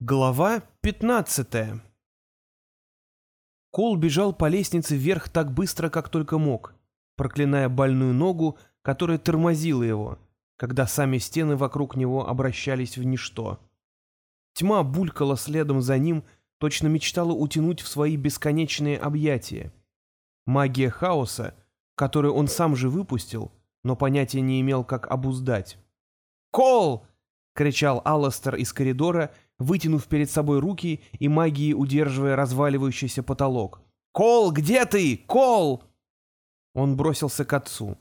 Глава 15 Кол бежал по лестнице вверх так быстро, как только мог, проклиная больную ногу, которая тормозила его, когда сами стены вокруг него обращались в ничто. Тьма булькала следом за ним, точно мечтала утянуть в свои бесконечные объятия. Магия хаоса, которую он сам же выпустил, но понятия не имел, как обуздать. «Кол!» — кричал Алластер из коридора — вытянув перед собой руки и магией удерживая разваливающийся потолок. «Кол, где ты? Кол!» Он бросился к отцу.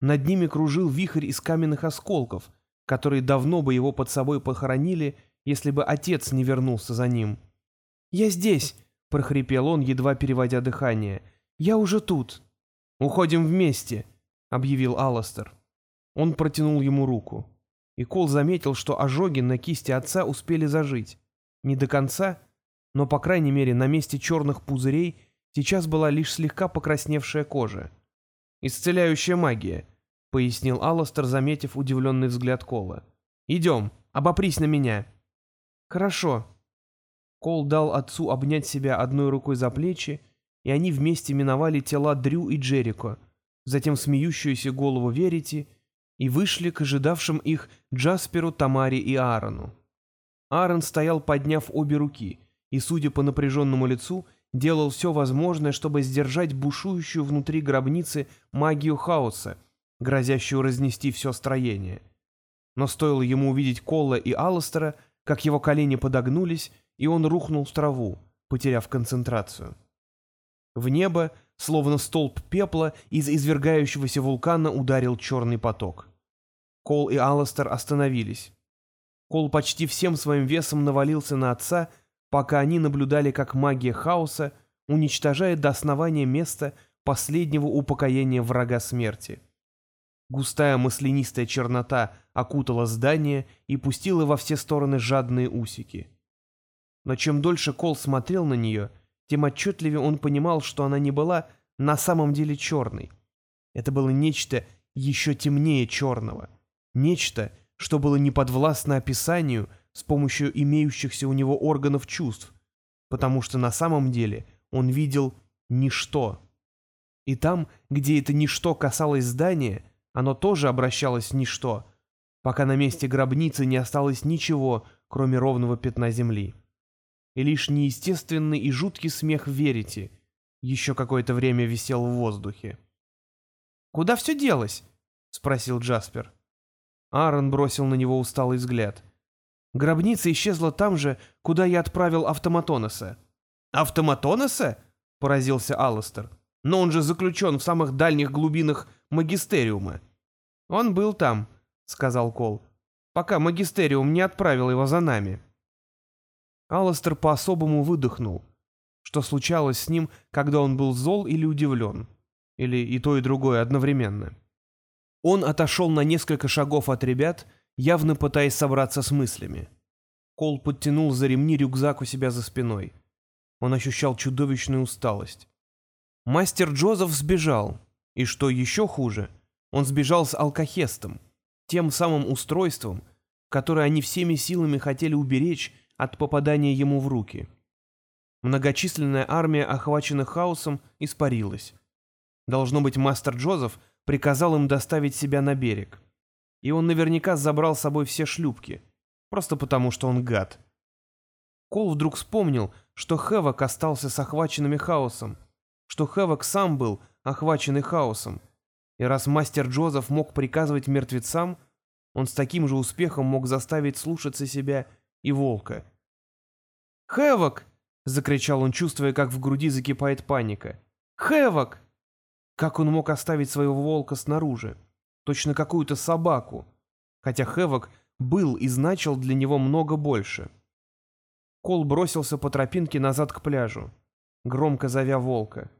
Над ними кружил вихрь из каменных осколков, которые давно бы его под собой похоронили, если бы отец не вернулся за ним. «Я здесь!» — прохрипел он, едва переводя дыхание. «Я уже тут!» «Уходим вместе!» — объявил Алластер. Он протянул ему руку и Кол заметил, что ожоги на кисти отца успели зажить. Не до конца, но, по крайней мере, на месте черных пузырей сейчас была лишь слегка покрасневшая кожа. «Исцеляющая магия», — пояснил Алластер, заметив удивленный взгляд Кола. «Идем, обопрись на меня». «Хорошо». Кол дал отцу обнять себя одной рукой за плечи, и они вместе миновали тела Дрю и Джерико, затем смеющуюся голову Верити — и вышли к ожидавшим их Джасперу, Тамаре и Аарону. Аарон стоял, подняв обе руки, и, судя по напряженному лицу, делал все возможное, чтобы сдержать бушующую внутри гробницы магию хаоса, грозящую разнести все строение. Но стоило ему увидеть Колла и Алластера, как его колени подогнулись, и он рухнул в траву, потеряв концентрацию. В небо, словно столб пепла, из извергающегося вулкана ударил черный поток. Кол и Алластер остановились. Кол почти всем своим весом навалился на отца, пока они наблюдали, как магия хаоса уничтожает до основания место последнего упокоения врага смерти. Густая маслянистая чернота окутала здание и пустила во все стороны жадные усики. Но чем дольше Кол смотрел на нее, тем отчетливее он понимал, что она не была на самом деле черной. Это было нечто еще темнее черного — Нечто, что было неподвластно описанию с помощью имеющихся у него органов чувств, потому что на самом деле он видел ничто. И там, где это ничто касалось здания, оно тоже обращалось в ничто, пока на месте гробницы не осталось ничего, кроме ровного пятна земли. И лишь неестественный и жуткий смех верите еще какое-то время висел в воздухе. «Куда все делось?» — спросил Джаспер. Аарон бросил на него усталый взгляд. Гробница исчезла там же, куда я отправил автоматоноса. «Автоматоноса?» — поразился Алластер. «Но он же заключен в самых дальних глубинах магистериума». «Он был там», — сказал Кол, — «пока магистериум не отправил его за нами». Алластер по-особому выдохнул. Что случалось с ним, когда он был зол или удивлен? Или и то, и другое одновременно? Он отошел на несколько шагов от ребят, явно пытаясь собраться с мыслями. Кол подтянул за ремни рюкзак у себя за спиной. Он ощущал чудовищную усталость. Мастер Джозеф сбежал, и что еще хуже, он сбежал с алкохестом, тем самым устройством, которое они всеми силами хотели уберечь от попадания ему в руки. Многочисленная армия, охваченных хаосом, испарилась. Должно быть, мастер Джозеф приказал им доставить себя на берег. И он наверняка забрал с собой все шлюпки, просто потому что он гад. Кол вдруг вспомнил, что Хэвок остался с охваченными хаосом, что Хэвок сам был охваченный хаосом. И раз мастер Джозеф мог приказывать мертвецам, он с таким же успехом мог заставить слушаться себя и волка. «Хэвок!» — закричал он, чувствуя, как в груди закипает паника. «Хэвок!» Как он мог оставить своего волка снаружи? Точно какую-то собаку. Хотя Хэвок был и значил для него много больше. Кол бросился по тропинке назад к пляжу, громко зовя волка.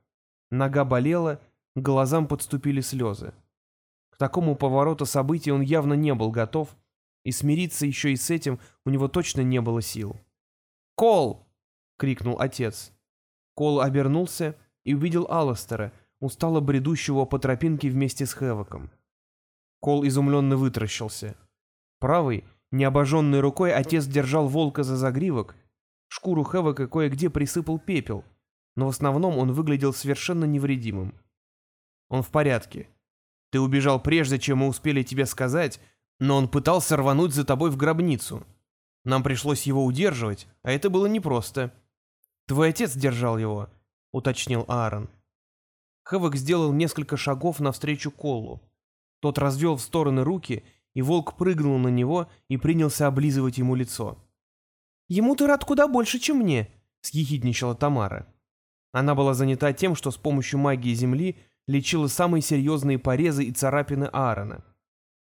Нога болела, глазам подступили слезы. К такому повороту событий он явно не был готов, и смириться еще и с этим у него точно не было сил. «Кол!» — крикнул отец. Кол обернулся и увидел Алластера, устало бредущего по тропинке вместе с Хэвоком. Кол изумленно вытращился. Правый, Необожженной рукой отец держал волка за загривок, шкуру Хэвока кое-где присыпал пепел, но в основном он выглядел совершенно невредимым. «Он в порядке. Ты убежал прежде, чем мы успели тебе сказать, но он пытался рвануть за тобой в гробницу. Нам пришлось его удерживать, а это было непросто. Твой отец держал его», — уточнил Аарон. Хэвок сделал несколько шагов навстречу Коллу. Тот развел в стороны руки, и волк прыгнул на него и принялся облизывать ему лицо. «Ему ты рад куда больше, чем мне», — съехидничала Тамара. Она была занята тем, что с помощью магии Земли лечила самые серьезные порезы и царапины Аарона.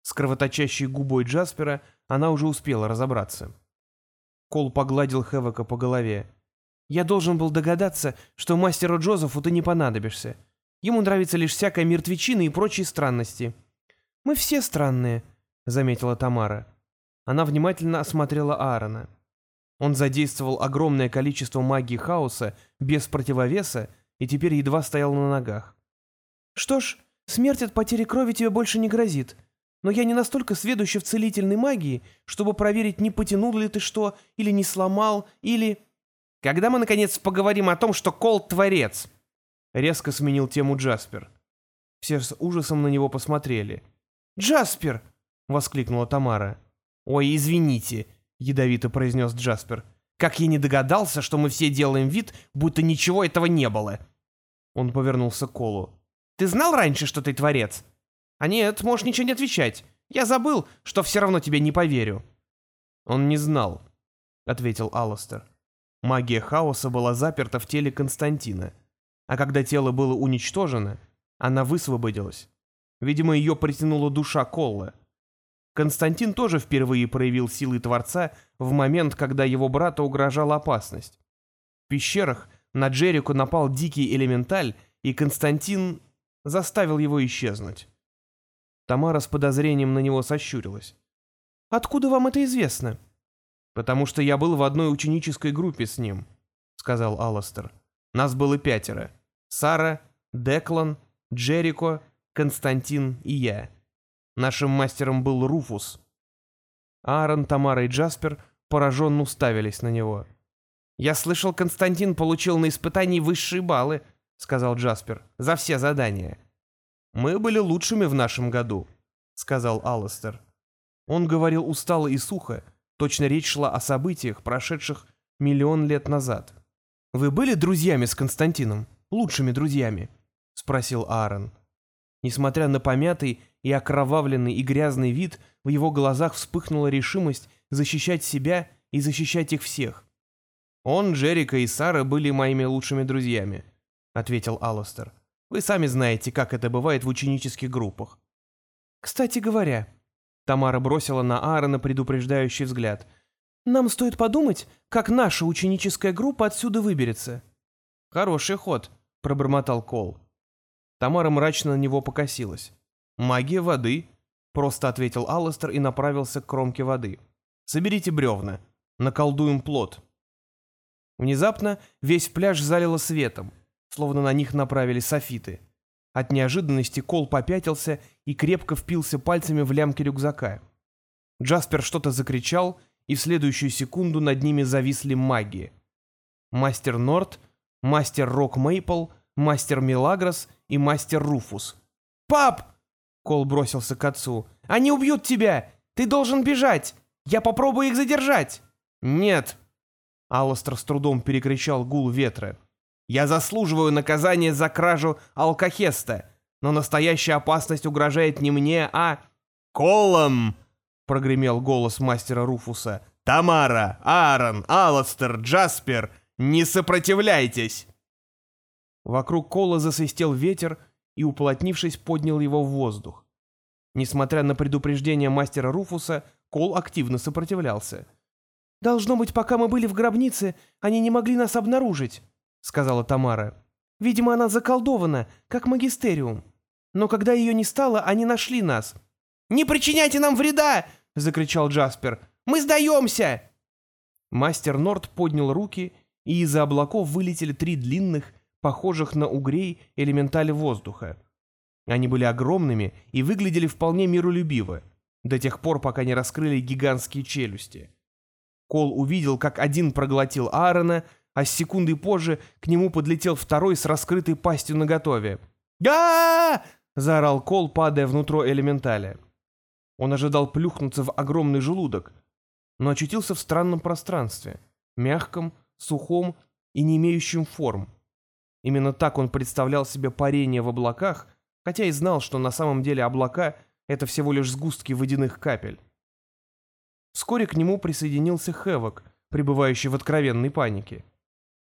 С кровоточащей губой Джаспера она уже успела разобраться. Кол погладил Хэвока по голове. «Я должен был догадаться, что мастеру Джозефу ты не понадобишься. Ему нравится лишь всякая мертвечина и прочие странности». «Мы все странные», — заметила Тамара. Она внимательно осмотрела Аарона. Он задействовал огромное количество магии хаоса без противовеса и теперь едва стоял на ногах. «Что ж, смерть от потери крови тебе больше не грозит. Но я не настолько сведущий в целительной магии, чтобы проверить, не потянул ли ты что, или не сломал, или...» «Когда мы, наконец, поговорим о том, что Кол — творец?» Резко сменил тему Джаспер. Все с ужасом на него посмотрели. «Джаспер!» — воскликнула Тамара. «Ой, извините», — ядовито произнес Джаспер. «Как я не догадался, что мы все делаем вид, будто ничего этого не было». Он повернулся к Колу. «Ты знал раньше, что ты творец?» «А нет, можешь ничего не отвечать. Я забыл, что все равно тебе не поверю». «Он не знал», — ответил Алластер. Магия хаоса была заперта в теле Константина, а когда тело было уничтожено, она высвободилась. Видимо, ее притянула душа Колла. Константин тоже впервые проявил силы Творца в момент, когда его брату угрожала опасность. В пещерах на Джерику напал дикий элементаль, и Константин заставил его исчезнуть. Тамара с подозрением на него сощурилась. «Откуда вам это известно?» «Потому что я был в одной ученической группе с ним», — сказал Алластер. «Нас было пятеро. Сара, Деклан, Джерико, Константин и я. Нашим мастером был Руфус. Аарон, Тамара и Джаспер пораженно уставились на него. «Я слышал, Константин получил на испытании высшие баллы», — сказал Джаспер, — «за все задания». «Мы были лучшими в нашем году», — сказал Алластер. Он говорил устало и сухо, точно речь шла о событиях, прошедших миллион лет назад. «Вы были друзьями с Константином? Лучшими друзьями?» — спросил Аарон. Несмотря на помятый и окровавленный и грязный вид, в его глазах вспыхнула решимость защищать себя и защищать их всех. «Он, Джерика и Сара были моими лучшими друзьями», — ответил Алластер. «Вы сами знаете, как это бывает в ученических группах». «Кстати говоря», — Тамара бросила на Аарона предупреждающий взгляд, «нам стоит подумать, как наша ученическая группа отсюда выберется». «Хороший ход», — пробормотал Кол. Тамара мрачно на него покосилась. «Магия воды», — просто ответил Алластер и направился к кромке воды. «Соберите бревна. Наколдуем плод». Внезапно весь пляж залило светом, словно на них направили софиты. От неожиданности Кол попятился и крепко впился пальцами в лямки рюкзака. Джаспер что-то закричал, и в следующую секунду над ними зависли маги. Мастер Норт, мастер Рок Мейпл, мастер Милагрос и мастер Руфус. «Пап!» — Кол бросился к отцу. «Они убьют тебя! Ты должен бежать! Я попробую их задержать!» «Нет!» — Алластер с трудом перекричал гул ветра. «Я заслуживаю наказания за кражу алкохеста, но настоящая опасность угрожает не мне, а...» «Колом!» — прогремел голос мастера Руфуса. «Тамара, Аарон, Алластер, Джаспер, не сопротивляйтесь!» Вокруг Кола засвистел ветер и, уплотнившись, поднял его в воздух. Несмотря на предупреждение мастера Руфуса, Кол активно сопротивлялся. «Должно быть, пока мы были в гробнице, они не могли нас обнаружить», — сказала Тамара. «Видимо, она заколдована, как магистериум. Но когда ее не стало, они нашли нас». «Не причиняйте нам вреда!» — закричал Джаспер. «Мы сдаемся!» Мастер Норд поднял руки, и из-за облаков вылетели три длинных, похожих на угрей элементали воздуха. Они были огромными и выглядели вполне миролюбиво. до тех пор, пока не раскрыли гигантские челюсти. Кол увидел, как один проглотил Аарона, а с секунды позже к нему подлетел второй с раскрытой пастью наготове. «Га!» — заорал Кол, падая внутрь элементаля. Он ожидал плюхнуться в огромный желудок, но очутился в странном пространстве, мягком, сухом и не имеющем форм. Именно так он представлял себе парение в облаках, хотя и знал, что на самом деле облака — это всего лишь сгустки водяных капель. Вскоре к нему присоединился Хэвок, пребывающий в откровенной панике.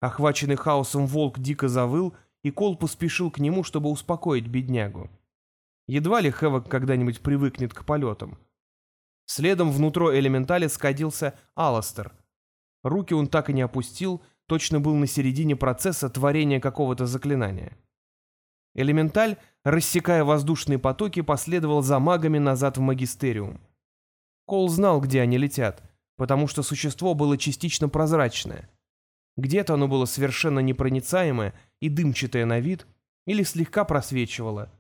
Охваченный хаосом волк дико завыл, и Кол поспешил к нему, чтобы успокоить беднягу. Едва ли Хэвок когда-нибудь привыкнет к полетам. Следом внутрь элементаля скатился Аластер. Руки он так и не опустил, точно был на середине процесса творения какого-то заклинания. Элементаль, рассекая воздушные потоки, последовал за магами назад в магистериум. Кол знал, где они летят, потому что существо было частично прозрачное. Где-то оно было совершенно непроницаемое и дымчатое на вид, или слегка просвечивало.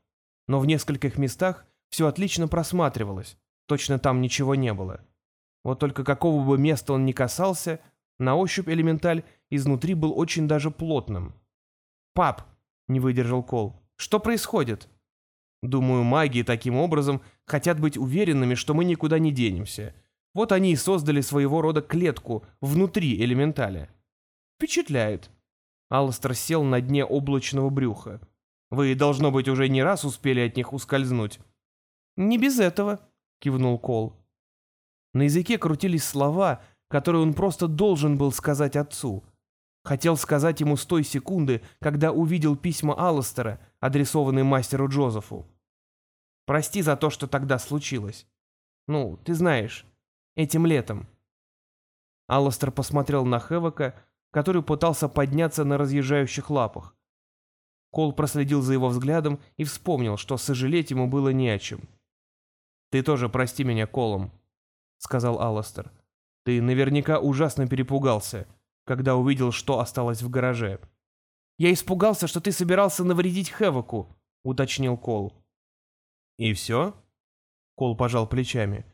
Но в нескольких местах все отлично просматривалось, точно там ничего не было. Вот только какого бы места он ни касался, на ощупь элементаль изнутри был очень даже плотным. «Пап!» — не выдержал Кол. «Что происходит?» Думаю, маги таким образом хотят быть уверенными, что мы никуда не денемся. Вот они и создали своего рода клетку внутри элементаля. Впечатляет. Алластер сел на дне облачного брюха. Вы, должно быть, уже не раз успели от них ускользнуть. Не без этого, кивнул Кол. На языке крутились слова, которые он просто должен был сказать отцу. Хотел сказать ему с той секунды, когда увидел письма Алластера, адресованные мастеру Джозефу. «Прости за то, что тогда случилось. Ну, ты знаешь, этим летом». Алластер посмотрел на Хевока, который пытался подняться на разъезжающих лапах. Кол проследил за его взглядом и вспомнил, что сожалеть ему было не о чем. «Ты тоже прости меня, Колом», — сказал Алластер. «Ты наверняка ужасно перепугался» когда увидел, что осталось в гараже. «Я испугался, что ты собирался навредить Хэвоку», — уточнил Кол. «И все?» — Кол пожал плечами.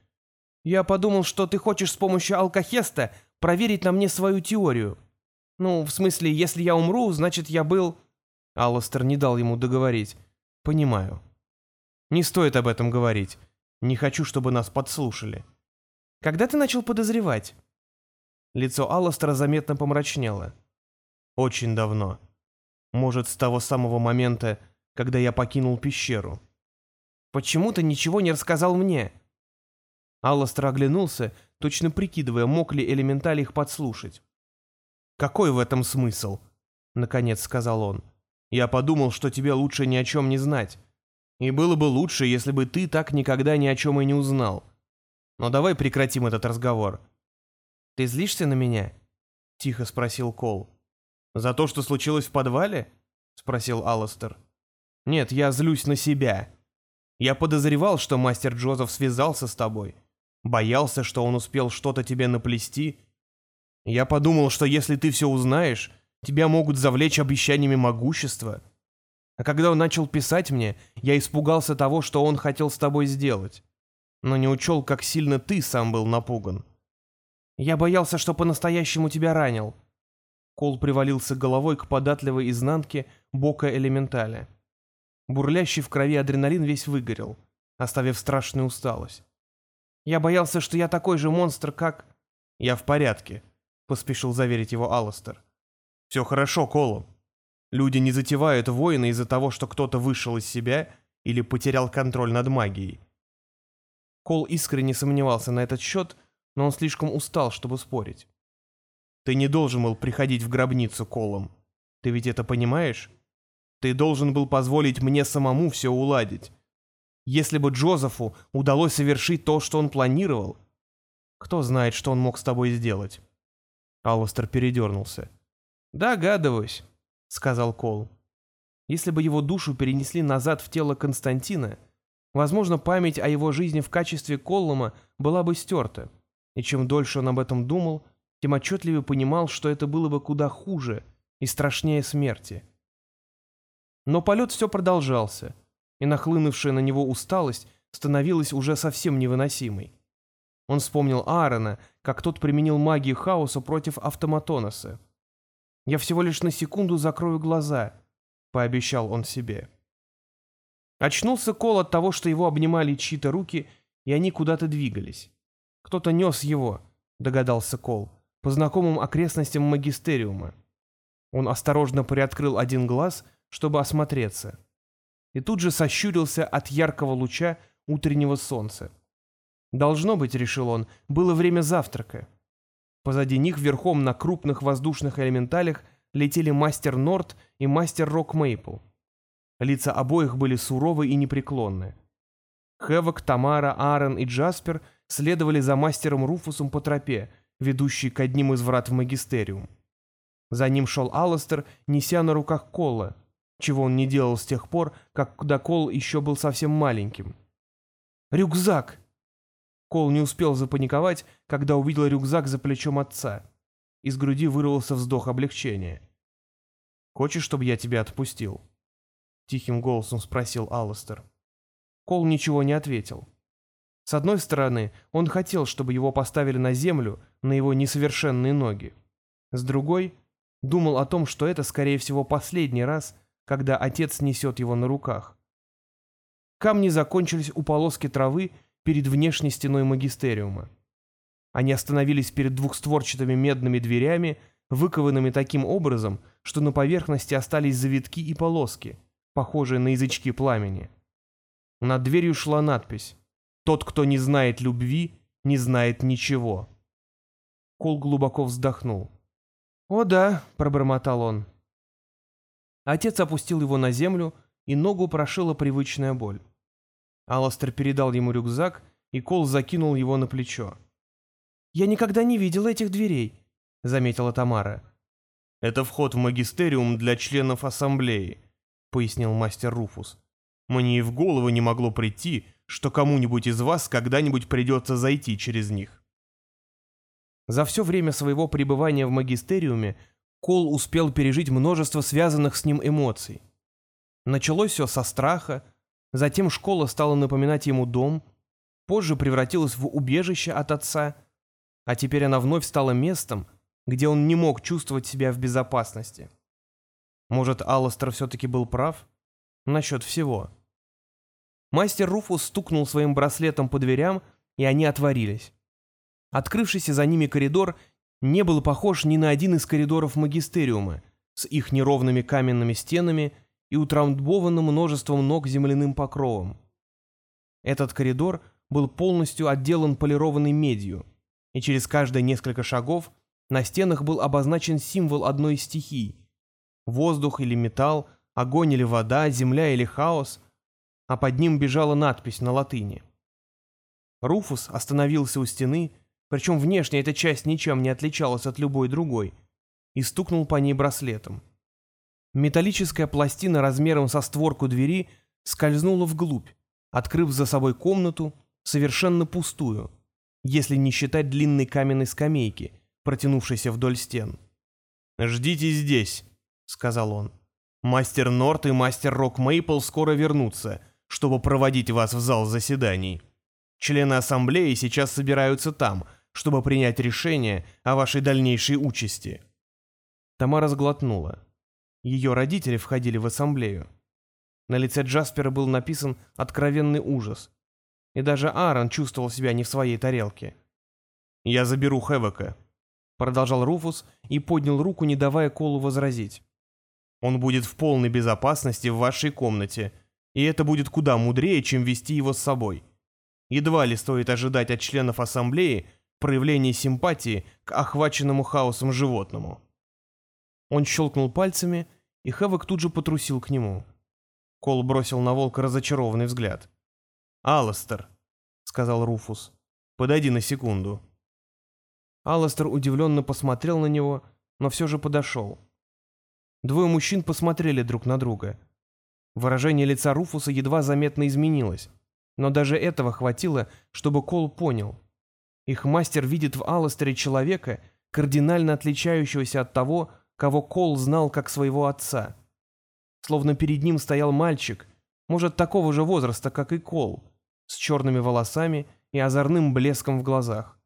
«Я подумал, что ты хочешь с помощью алкохеста проверить на мне свою теорию. Ну, в смысле, если я умру, значит, я был...» Алластер не дал ему договорить. «Понимаю. Не стоит об этом говорить. Не хочу, чтобы нас подслушали. Когда ты начал подозревать?» Лицо Алластера заметно помрачнело. «Очень давно. Может, с того самого момента, когда я покинул пещеру». «Почему ты ничего не рассказал мне?» Алластер оглянулся, точно прикидывая, мог ли элементаль их подслушать. «Какой в этом смысл?» — наконец сказал он. «Я подумал, что тебе лучше ни о чем не знать. И было бы лучше, если бы ты так никогда ни о чем и не узнал. Но давай прекратим этот разговор. «Ты злишься на меня?» — тихо спросил Кол. «За то, что случилось в подвале?» — спросил Алластер. «Нет, я злюсь на себя. Я подозревал, что мастер Джозеф связался с тобой. Боялся, что он успел что-то тебе наплести. Я подумал, что если ты все узнаешь, тебя могут завлечь обещаниями могущества. А когда он начал писать мне, я испугался того, что он хотел с тобой сделать. Но не учел, как сильно ты сам был напуган. Я боялся, что по-настоящему тебя ранил». Кол привалился головой к податливой изнанке бока элементаля. Бурлящий в крови адреналин весь выгорел, оставив страшную усталость. «Я боялся, что я такой же монстр, как...» «Я в порядке», — поспешил заверить его Алластер. «Все хорошо, Колу. Люди не затевают войны из-за того, что кто-то вышел из себя или потерял контроль над магией». Кол искренне сомневался на этот счет, но он слишком устал, чтобы спорить. Ты не должен был приходить в гробницу колом. Ты ведь это понимаешь? Ты должен был позволить мне самому все уладить. Если бы Джозефу удалось совершить то, что он планировал, кто знает, что он мог с тобой сделать?» Алвастер передернулся. «Догадываюсь», — сказал Кол. «Если бы его душу перенесли назад в тело Константина, возможно, память о его жизни в качестве Коллума была бы стерта и чем дольше он об этом думал, тем отчетливее понимал, что это было бы куда хуже и страшнее смерти. Но полет все продолжался, и нахлынувшая на него усталость становилась уже совсем невыносимой. Он вспомнил Аарона, как тот применил магию хаоса против автоматоноса. «Я всего лишь на секунду закрою глаза», — пообещал он себе. Очнулся Кол от того, что его обнимали чьи-то руки, и они куда-то двигались. «Кто-то нес его», — догадался Кол, — «по знакомым окрестностям магистериума». Он осторожно приоткрыл один глаз, чтобы осмотреться. И тут же сощурился от яркого луча утреннего солнца. Должно быть, решил он, было время завтрака. Позади них верхом на крупных воздушных элементалях летели мастер Норт и мастер Рок Мейпл. Лица обоих были суровы и непреклонны. Хэвок, Тамара, Аарон и Джаспер следовали за мастером Руфусом по тропе, ведущей к одним из врат в магистериум. За ним шел Алластер, неся на руках Кола, чего он не делал с тех пор, как когда Кол еще был совсем маленьким. «Рюкзак!» Кол не успел запаниковать, когда увидел рюкзак за плечом отца. Из груди вырвался вздох облегчения. «Хочешь, чтобы я тебя отпустил?» Тихим голосом спросил Алластер. Кол ничего не ответил. С одной стороны, он хотел, чтобы его поставили на землю, на его несовершенные ноги. С другой, думал о том, что это, скорее всего, последний раз, когда отец несет его на руках. Камни закончились у полоски травы перед внешней стеной магистериума. Они остановились перед двухстворчатыми медными дверями, выкованными таким образом, что на поверхности остались завитки и полоски, похожие на язычки пламени. Над дверью шла надпись «Тот, кто не знает любви, не знает ничего». Кол глубоко вздохнул. «О да», — пробормотал он. Отец опустил его на землю, и ногу прошила привычная боль. Алластер передал ему рюкзак, и Кол закинул его на плечо. «Я никогда не видел этих дверей», — заметила Тамара. «Это вход в магистериум для членов ассамблеи», — пояснил мастер Руфус. «Мне и в голову не могло прийти, что кому-нибудь из вас когда-нибудь придется зайти через них». За все время своего пребывания в магистериуме Кол успел пережить множество связанных с ним эмоций. Началось все со страха, затем школа стала напоминать ему дом, позже превратилась в убежище от отца, а теперь она вновь стала местом, где он не мог чувствовать себя в безопасности. Может, Алластер все-таки был прав? Насчет всего. Мастер Руфус стукнул своим браслетом по дверям, и они отворились. Открывшийся за ними коридор не был похож ни на один из коридоров магистериума, с их неровными каменными стенами и утрамбованным множеством ног земляным покровом. Этот коридор был полностью отделан полированной медью, и через каждые несколько шагов на стенах был обозначен символ одной из стихий — воздух или металл, огонь или вода, земля или хаос, а под ним бежала надпись на латыни. Руфус остановился у стены, причем внешне эта часть ничем не отличалась от любой другой, и стукнул по ней браслетом. Металлическая пластина размером со створку двери скользнула вглубь, открыв за собой комнату, совершенно пустую, если не считать длинной каменной скамейки, протянувшейся вдоль стен. «Ждите здесь», — сказал он. «Мастер Норт и мастер Рок Мейпл скоро вернутся, чтобы проводить вас в зал заседаний. Члены ассамблеи сейчас собираются там, чтобы принять решение о вашей дальнейшей участи». Тамара сглотнула. Ее родители входили в ассамблею. На лице Джаспера был написан откровенный ужас. И даже Аарон чувствовал себя не в своей тарелке. «Я заберу Хэвока», — продолжал Руфус и поднял руку, не давая Колу возразить. «Он будет в полной безопасности в вашей комнате, и это будет куда мудрее, чем вести его с собой. Едва ли стоит ожидать от членов ассамблеи проявление симпатии к охваченному хаосом животному. Он щелкнул пальцами, и Хэвок тут же потрусил к нему. Кол бросил на волка разочарованный взгляд. «Алластер», — сказал Руфус, — «подойди на секунду». Алластер удивленно посмотрел на него, но все же подошел. Двое мужчин посмотрели друг на друга. Выражение лица Руфуса едва заметно изменилось, но даже этого хватило, чтобы Кол понял. Их мастер видит в Алластере человека, кардинально отличающегося от того, кого Кол знал как своего отца. Словно перед ним стоял мальчик, может, такого же возраста, как и Кол, с черными волосами и озорным блеском в глазах.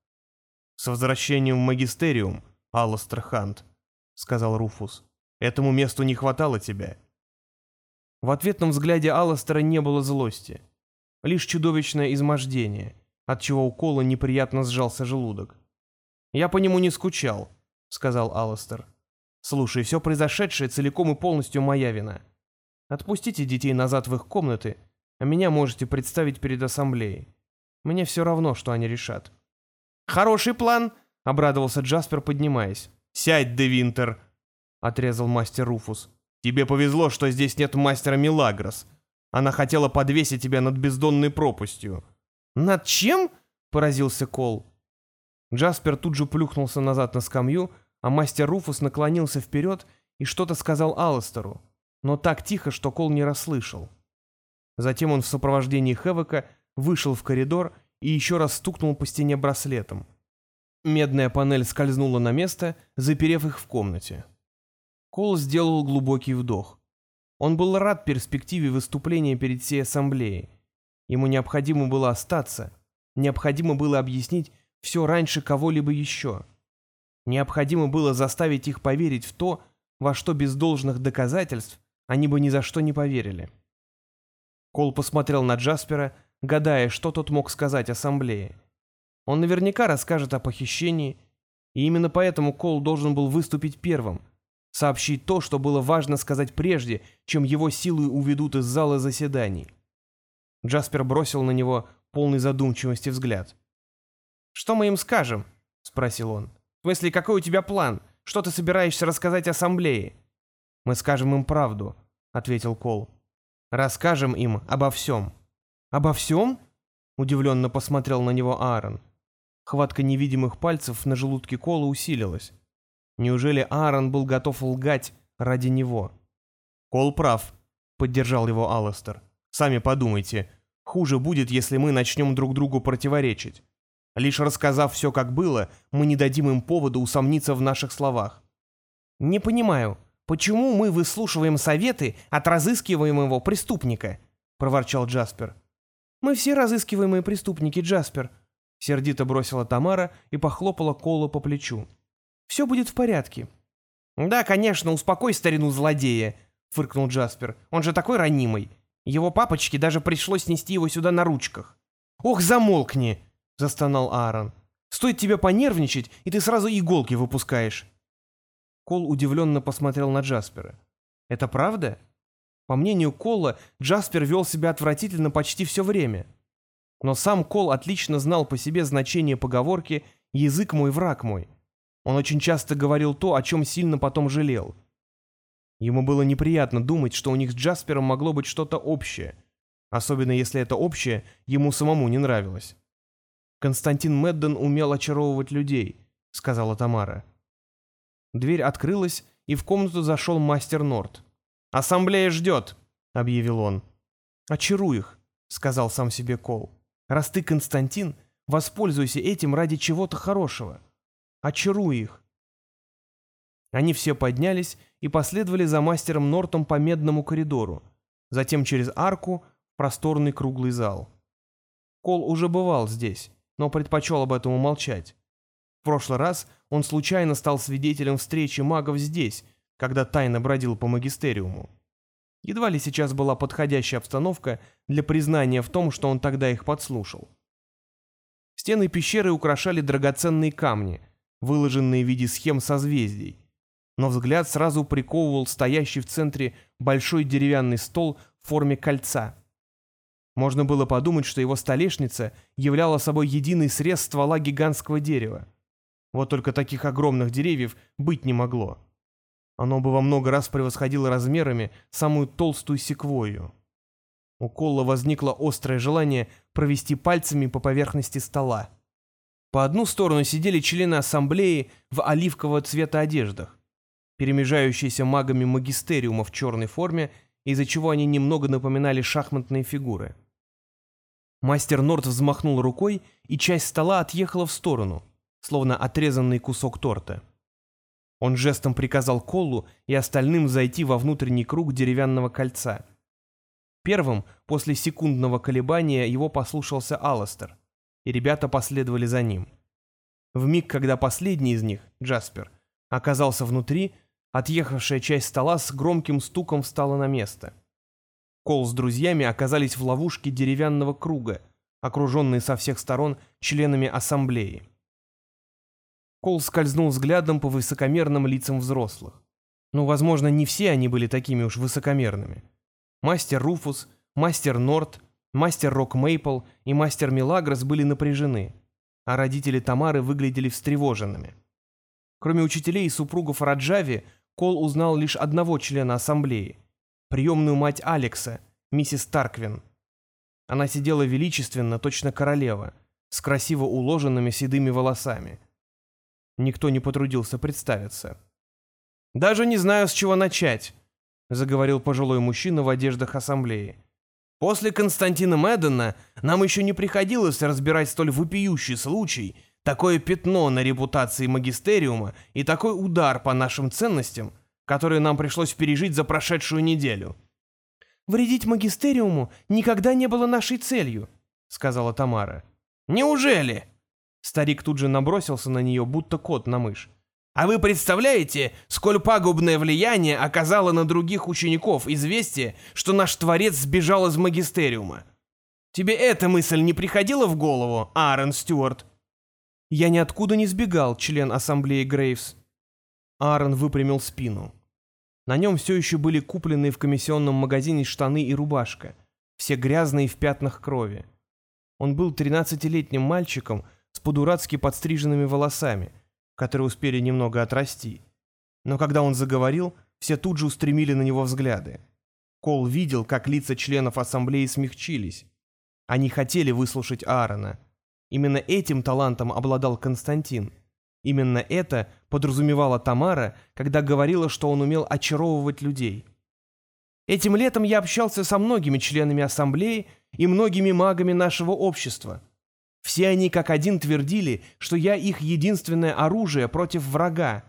«С возвращением в магистериум, Алластер Хант», — сказал Руфус. «Этому месту не хватало тебя». В ответном взгляде Алластера не было злости, лишь чудовищное измождение, от чего у Кола неприятно сжался желудок. «Я по нему не скучал», — сказал Алластер. «Слушай, все произошедшее целиком и полностью моя вина. Отпустите детей назад в их комнаты, а меня можете представить перед ассамблеей. Мне все равно, что они решат». «Хороший план», — обрадовался Джаспер, поднимаясь. «Сядь, Де Винтер», — отрезал мастер Руфус. «Тебе повезло, что здесь нет мастера Милагрос. Она хотела подвесить тебя над бездонной пропастью». «Над чем?» — поразился Кол. Джаспер тут же плюхнулся назад на скамью, а мастер Руфус наклонился вперед и что-то сказал Алластеру, но так тихо, что Кол не расслышал. Затем он в сопровождении Хевека вышел в коридор и еще раз стукнул по стене браслетом. Медная панель скользнула на место, заперев их в комнате. Кол сделал глубокий вдох. Он был рад перспективе выступления перед всей ассамблеей. Ему необходимо было остаться, необходимо было объяснить все раньше кого-либо еще. Необходимо было заставить их поверить в то, во что без должных доказательств они бы ни за что не поверили. Кол посмотрел на Джаспера, гадая, что тот мог сказать ассамблее. Он наверняка расскажет о похищении, и именно поэтому Кол должен был выступить первым, сообщить то, что было важно сказать прежде, чем его силой уведут из зала заседаний. Джаспер бросил на него полный задумчивости взгляд. «Что мы им скажем?» — спросил он. «В смысле, какой у тебя план? Что ты собираешься рассказать ассамблее?» «Мы скажем им правду», — ответил Кол. «Расскажем им обо всем». «Обо всем?» — удивленно посмотрел на него Аарон. Хватка невидимых пальцев на желудке Кола усилилась. Неужели Аарон был готов лгать ради него? «Кол прав», — поддержал его Алластер. «Сами подумайте. Хуже будет, если мы начнем друг другу противоречить. Лишь рассказав все, как было, мы не дадим им повода усомниться в наших словах». «Не понимаю, почему мы выслушиваем советы от разыскиваемого преступника?» — проворчал Джаспер. «Мы все разыскиваемые преступники, Джаспер», — сердито бросила Тамара и похлопала Кола по плечу. Все будет в порядке». «Да, конечно, успокой старину злодея», — фыркнул Джаспер. «Он же такой ранимый. Его папочке даже пришлось нести его сюда на ручках». «Ох, замолкни!» — застонал Аарон. «Стоит тебе понервничать, и ты сразу иголки выпускаешь». Кол удивленно посмотрел на Джаспера. «Это правда?» По мнению Кола, Джаспер вел себя отвратительно почти все время. Но сам Кол отлично знал по себе значение поговорки «язык мой, враг мой». Он очень часто говорил то, о чем сильно потом жалел. Ему было неприятно думать, что у них с Джаспером могло быть что-то общее, особенно если это общее ему самому не нравилось. «Константин Медден умел очаровывать людей», — сказала Тамара. Дверь открылась, и в комнату зашел мастер Норт. «Ассамблея ждет», — объявил он. «Очаруй их», — сказал сам себе Кол. «Раз ты Константин, воспользуйся этим ради чего-то хорошего. Очаруй их. Они все поднялись и последовали за мастером Нортом по медному коридору, затем через арку в просторный круглый зал. Кол уже бывал здесь, но предпочел об этом умолчать. В прошлый раз он случайно стал свидетелем встречи магов здесь, когда тайно бродил по магистериуму. Едва ли сейчас была подходящая обстановка для признания в том, что он тогда их подслушал. Стены пещеры украшали драгоценные камни, выложенные в виде схем созвездий. Но взгляд сразу приковывал стоящий в центре большой деревянный стол в форме кольца. Можно было подумать, что его столешница являла собой единый срез ствола гигантского дерева. Вот только таких огромных деревьев быть не могло. Оно бы во много раз превосходило размерами самую толстую секвою. У Колла возникло острое желание провести пальцами по поверхности стола. По одну сторону сидели члены ассамблеи в оливкового цвета одеждах, перемежающиеся магами магистериума в черной форме, из-за чего они немного напоминали шахматные фигуры. Мастер Норт взмахнул рукой, и часть стола отъехала в сторону, словно отрезанный кусок торта. Он жестом приказал Колу и остальным зайти во внутренний круг деревянного кольца. Первым, после секундного колебания, его послушался Алластер, и ребята последовали за ним. В миг, когда последний из них, Джаспер, оказался внутри, отъехавшая часть стола с громким стуком встала на место. Кол с друзьями оказались в ловушке деревянного круга, окруженные со всех сторон членами ассамблеи. Кол скользнул взглядом по высокомерным лицам взрослых. Ну, возможно, не все они были такими уж высокомерными. Мастер Руфус, мастер Норт, мастер Рок Мейпл и мастер Милагрос были напряжены, а родители Тамары выглядели встревоженными. Кроме учителей и супругов Раджави, Кол узнал лишь одного члена ассамблеи — приемную мать Алекса, миссис Тарквин. Она сидела величественно, точно королева, с красиво уложенными седыми волосами. Никто не потрудился представиться. «Даже не знаю, с чего начать», — заговорил пожилой мужчина в одеждах ассамблеи. «После Константина Мэддена нам еще не приходилось разбирать столь вопиющий случай, такое пятно на репутации магистериума и такой удар по нашим ценностям, который нам пришлось пережить за прошедшую неделю». «Вредить магистериуму никогда не было нашей целью», — сказала Тамара. «Неужели?» Старик тут же набросился на нее, будто кот на мышь. А вы представляете, сколь пагубное влияние оказало на других учеников известие, что наш Творец сбежал из магистериума? Тебе эта мысль не приходила в голову, Аарон Стюарт? Я ниоткуда не сбегал, член ассамблеи Грейвс. Аарон выпрямил спину. На нем все еще были купленные в комиссионном магазине штаны и рубашка, все грязные в пятнах крови. Он был тринадцатилетним мальчиком с подурацки подстриженными волосами, которые успели немного отрасти. Но когда он заговорил, все тут же устремили на него взгляды. Кол видел, как лица членов ассамблеи смягчились. Они хотели выслушать Аарона. Именно этим талантом обладал Константин. Именно это подразумевала Тамара, когда говорила, что он умел очаровывать людей. Этим летом я общался со многими членами ассамблеи и многими магами нашего общества. Все они как один твердили, что я их единственное оружие против врага.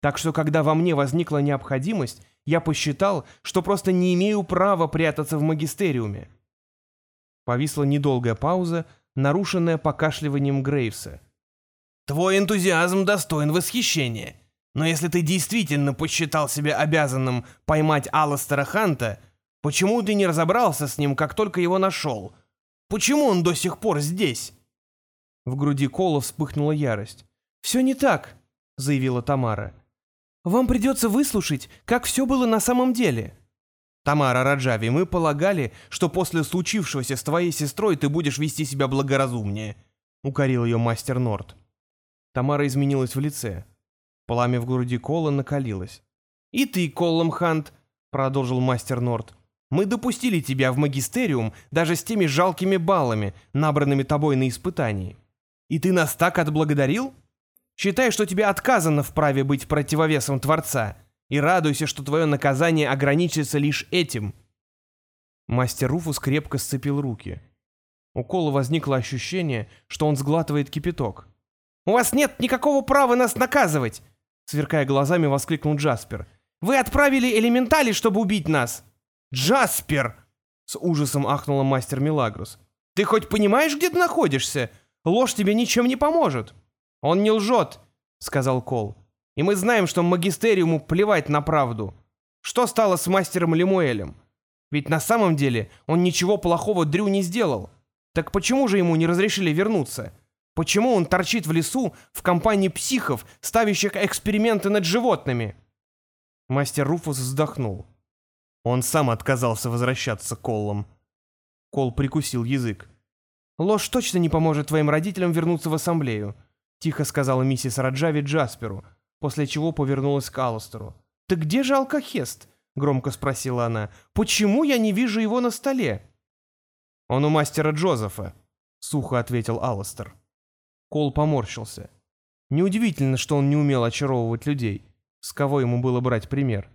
Так что, когда во мне возникла необходимость, я посчитал, что просто не имею права прятаться в магистериуме. Повисла недолгая пауза, нарушенная покашливанием Грейвса. «Твой энтузиазм достоин восхищения. Но если ты действительно посчитал себя обязанным поймать Алластера Ханта, почему ты не разобрался с ним, как только его нашел?» Почему он до сих пор здесь?» В груди Кола вспыхнула ярость. «Все не так», — заявила Тамара. «Вам придется выслушать, как все было на самом деле». «Тамара Раджави, мы полагали, что после случившегося с твоей сестрой ты будешь вести себя благоразумнее», — укорил ее мастер Норт. Тамара изменилась в лице. Пламя в груди Кола накалилось. «И ты, Коллам Хант», — продолжил мастер Норт, мы допустили тебя в магистериум даже с теми жалкими баллами, набранными тобой на испытании. И ты нас так отблагодарил? Считай, что тебе отказано в праве быть противовесом Творца, и радуйся, что твое наказание ограничится лишь этим». Мастер Руфус крепко сцепил руки. У Кола возникло ощущение, что он сглатывает кипяток. «У вас нет никакого права нас наказывать!» Сверкая глазами, воскликнул Джаспер. «Вы отправили элементали, чтобы убить нас!» «Джаспер!» — с ужасом ахнула мастер Милагрус. «Ты хоть понимаешь, где ты находишься? Ложь тебе ничем не поможет». «Он не лжет», — сказал Кол. «И мы знаем, что магистериуму плевать на правду. Что стало с мастером Лемуэлем? Ведь на самом деле он ничего плохого Дрю не сделал. Так почему же ему не разрешили вернуться? Почему он торчит в лесу в компании психов, ставящих эксперименты над животными?» Мастер Руфус вздохнул. Он сам отказался возвращаться к Коллам. Кол прикусил язык. «Ложь точно не поможет твоим родителям вернуться в ассамблею», тихо сказала миссис Раджави Джасперу, после чего повернулась к Алластеру. «Ты где же алкохест?» — громко спросила она. «Почему я не вижу его на столе?» «Он у мастера Джозефа», — сухо ответил Алластер. Кол поморщился. Неудивительно, что он не умел очаровывать людей. С кого ему было брать пример?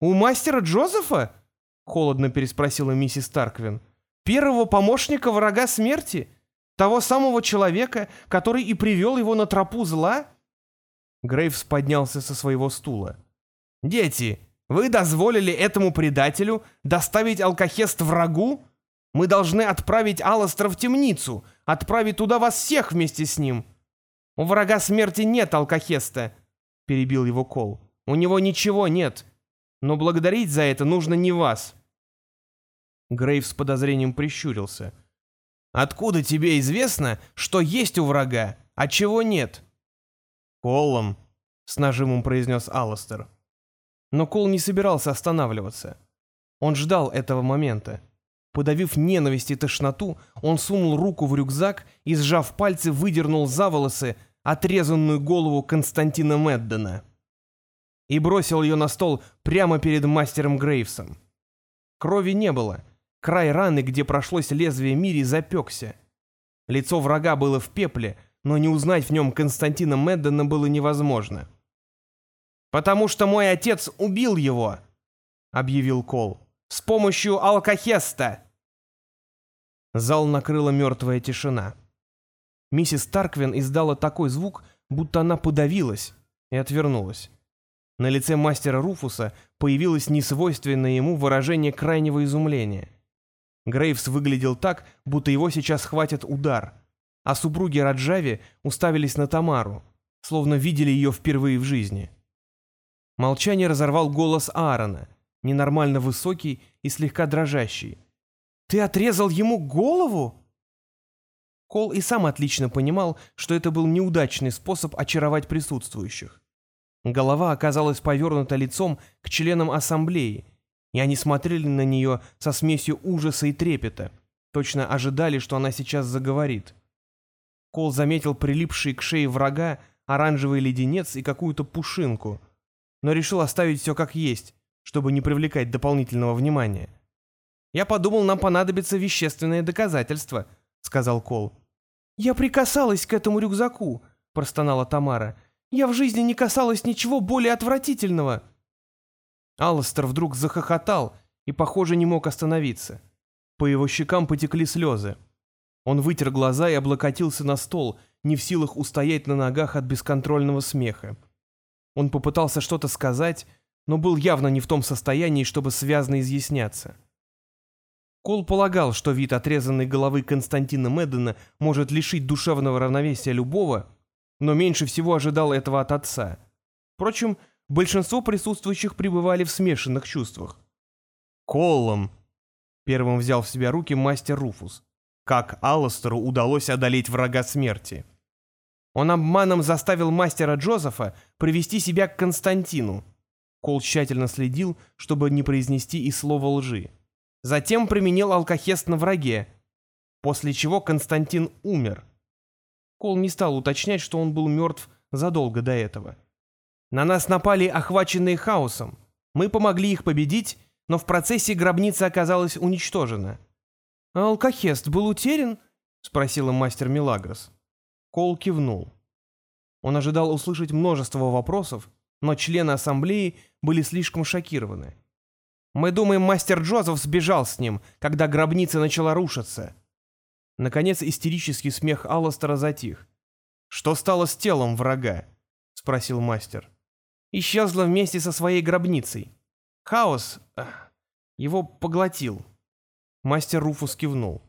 «У мастера Джозефа?» — холодно переспросила миссис Тарквин. «Первого помощника врага смерти? Того самого человека, который и привел его на тропу зла?» Грейвс поднялся со своего стула. «Дети, Вы дозволили этому предателю доставить алкохест врагу? Мы должны отправить Алластера в темницу, отправить туда вас всех вместе с ним. У врага смерти нет алкохеста, — перебил его Кол. У него ничего нет. Но благодарить за это нужно не вас. Грейв с подозрением прищурился. «Откуда тебе известно, что есть у врага, а чего нет?» «Колом», — с нажимом произнес Алластер. Но Кол не собирался останавливаться. Он ждал этого момента. Подавив ненависть и тошноту, он сунул руку в рюкзак и, сжав пальцы, выдернул за волосы отрезанную голову Константина Меддена и бросил ее на стол прямо перед мастером Грейвсом. Крови не было. Край раны, где прошлось лезвие Мири, запекся. Лицо врага было в пепле, но не узнать в нем Константина Меддена было невозможно. «Потому что мой отец убил его», — объявил Кол, — «с помощью алкохеста». Зал накрыла мертвая тишина. Миссис Тарквин издала такой звук, будто она подавилась и отвернулась. На лице мастера Руфуса появилось несвойственное ему выражение крайнего изумления. Грейвс выглядел так, будто его сейчас хватит удар, а супруги Раджави уставились на Тамару, словно видели ее впервые в жизни. Молчание разорвал голос Аарона, ненормально высокий и слегка дрожащий. «Ты отрезал ему голову?» Кол и сам отлично понимал, что это был неудачный способ очаровать присутствующих. Голова оказалась повернута лицом к членам ассамблеи, и они смотрели на нее со смесью ужаса и трепета, точно ожидали, что она сейчас заговорит. Кол заметил прилипший к шее врага оранжевый леденец и какую-то пушинку, но решил оставить все как есть, чтобы не привлекать дополнительного внимания. «Я подумал, нам понадобится вещественное доказательство», — сказал Кол. «Я прикасалась к этому рюкзаку», — простонала Тамара. «Я в жизни не касалась ничего более отвратительного». Алластер вдруг захохотал и, похоже, не мог остановиться. По его щекам потекли слезы. Он вытер глаза и облокотился на стол, не в силах устоять на ногах от бесконтрольного смеха. Он попытался что-то сказать, но был явно не в том состоянии, чтобы связно изъясняться. Кол полагал, что вид отрезанной головы Константина Меддена может лишить душевного равновесия любого, но меньше всего ожидал этого от отца. Впрочем, большинство присутствующих пребывали в смешанных чувствах. «Колом!» — первым взял в себя руки мастер Руфус. Как Алластеру удалось одолеть врага смерти? Он обманом заставил мастера Джозефа привести себя к Константину. Кол тщательно следил, чтобы не произнести и слова лжи. Затем применил алкохест на враге, после чего Константин умер. Кол не стал уточнять, что он был мертв задолго до этого. На нас напали охваченные хаосом. Мы помогли их победить, но в процессе гробница оказалась уничтожена. «А алкохест был утерян?» — спросила мастер Милагрос. Кол кивнул. Он ожидал услышать множество вопросов, но члены ассамблеи были слишком шокированы. Мы думаем, мастер Джозеф сбежал с ним, когда гробница начала рушиться. Наконец истерический смех Алластера затих. «Что стало с телом врага?» — спросил мастер. «Исчезло вместе со своей гробницей. Хаос его поглотил». Мастер Руфус кивнул.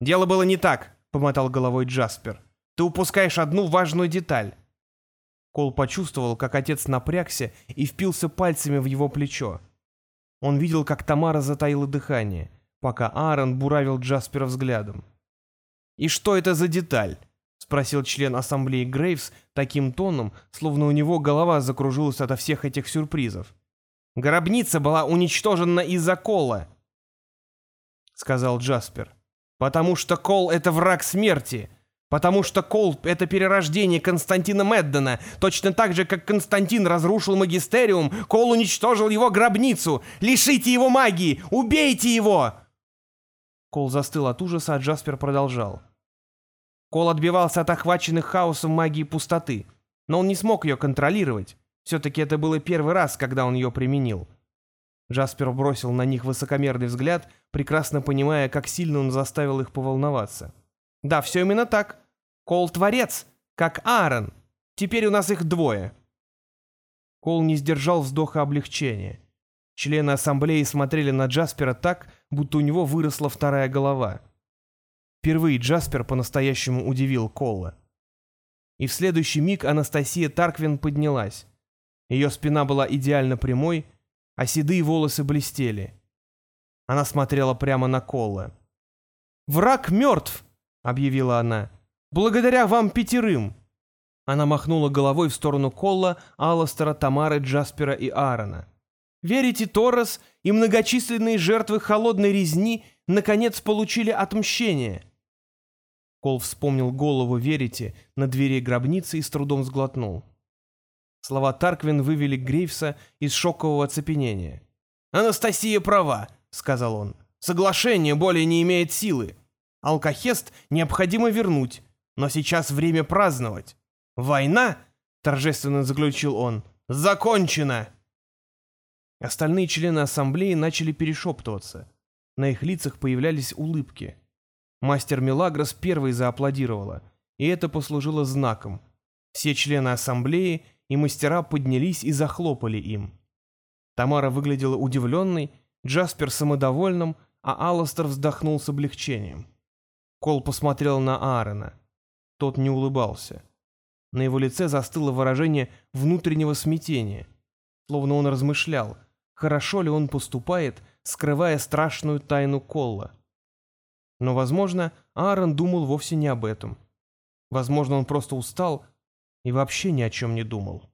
«Дело было не так», — помотал головой Джаспер. «Ты упускаешь одну важную деталь». Кол почувствовал, как отец напрягся и впился пальцами в его плечо. Он видел, как Тамара затаила дыхание, пока Аарон буравил Джаспера взглядом. «И что это за деталь?» — спросил член ассамблеи Грейвс таким тоном, словно у него голова закружилась ото всех этих сюрпризов. «Гробница была уничтожена из-за Кола», — сказал Джаспер. «Потому что Кол — это враг смерти, Потому что Колб — это перерождение Константина Меддена. Точно так же, как Константин разрушил магистериум, Кол уничтожил его гробницу. Лишите его магии! Убейте его!» Кол застыл от ужаса, а Джаспер продолжал. Кол отбивался от охваченных хаосом магии пустоты, но он не смог ее контролировать. Все-таки это было первый раз, когда он ее применил. Джаспер бросил на них высокомерный взгляд, прекрасно понимая, как сильно он заставил их поволноваться. Да, все именно так. Кол творец, как Аарон. Теперь у нас их двое. Кол не сдержал вздоха облегчения. Члены ассамблеи смотрели на Джаспера так, будто у него выросла вторая голова. Впервые Джаспер по-настоящему удивил Колла. И в следующий миг Анастасия Тарквин поднялась. Ее спина была идеально прямой, а седые волосы блестели. Она смотрела прямо на Колла. «Враг мертв!» — объявила она. «Благодаря вам пятерым!» Она махнула головой в сторону Колла, Алластера, Тамары, Джаспера и Аарона. «Верите, Торрес и многочисленные жертвы холодной резни наконец получили отмщение?» Кол вспомнил голову Верите на двери гробницы и с трудом сглотнул. Слова Тарквин вывели Грейвса из шокового оцепенения. «Анастасия права», — сказал он. «Соглашение более не имеет силы. Алкохест необходимо вернуть, но сейчас время праздновать. Война, — торжественно заключил он, — закончена!» Остальные члены ассамблеи начали перешептываться. На их лицах появлялись улыбки. Мастер Мелагрос первой зааплодировала, и это послужило знаком. Все члены ассамблеи и мастера поднялись и захлопали им. Тамара выглядела удивленной, Джаспер самодовольным, а Алластер вздохнул с облегчением. Кол посмотрел на Аарона. Тот не улыбался. На его лице застыло выражение внутреннего смятения, словно он размышлял, хорошо ли он поступает, скрывая страшную тайну Колла. Но, возможно, Аарон думал вовсе не об этом. Возможно, он просто устал и вообще ни о чем не думал.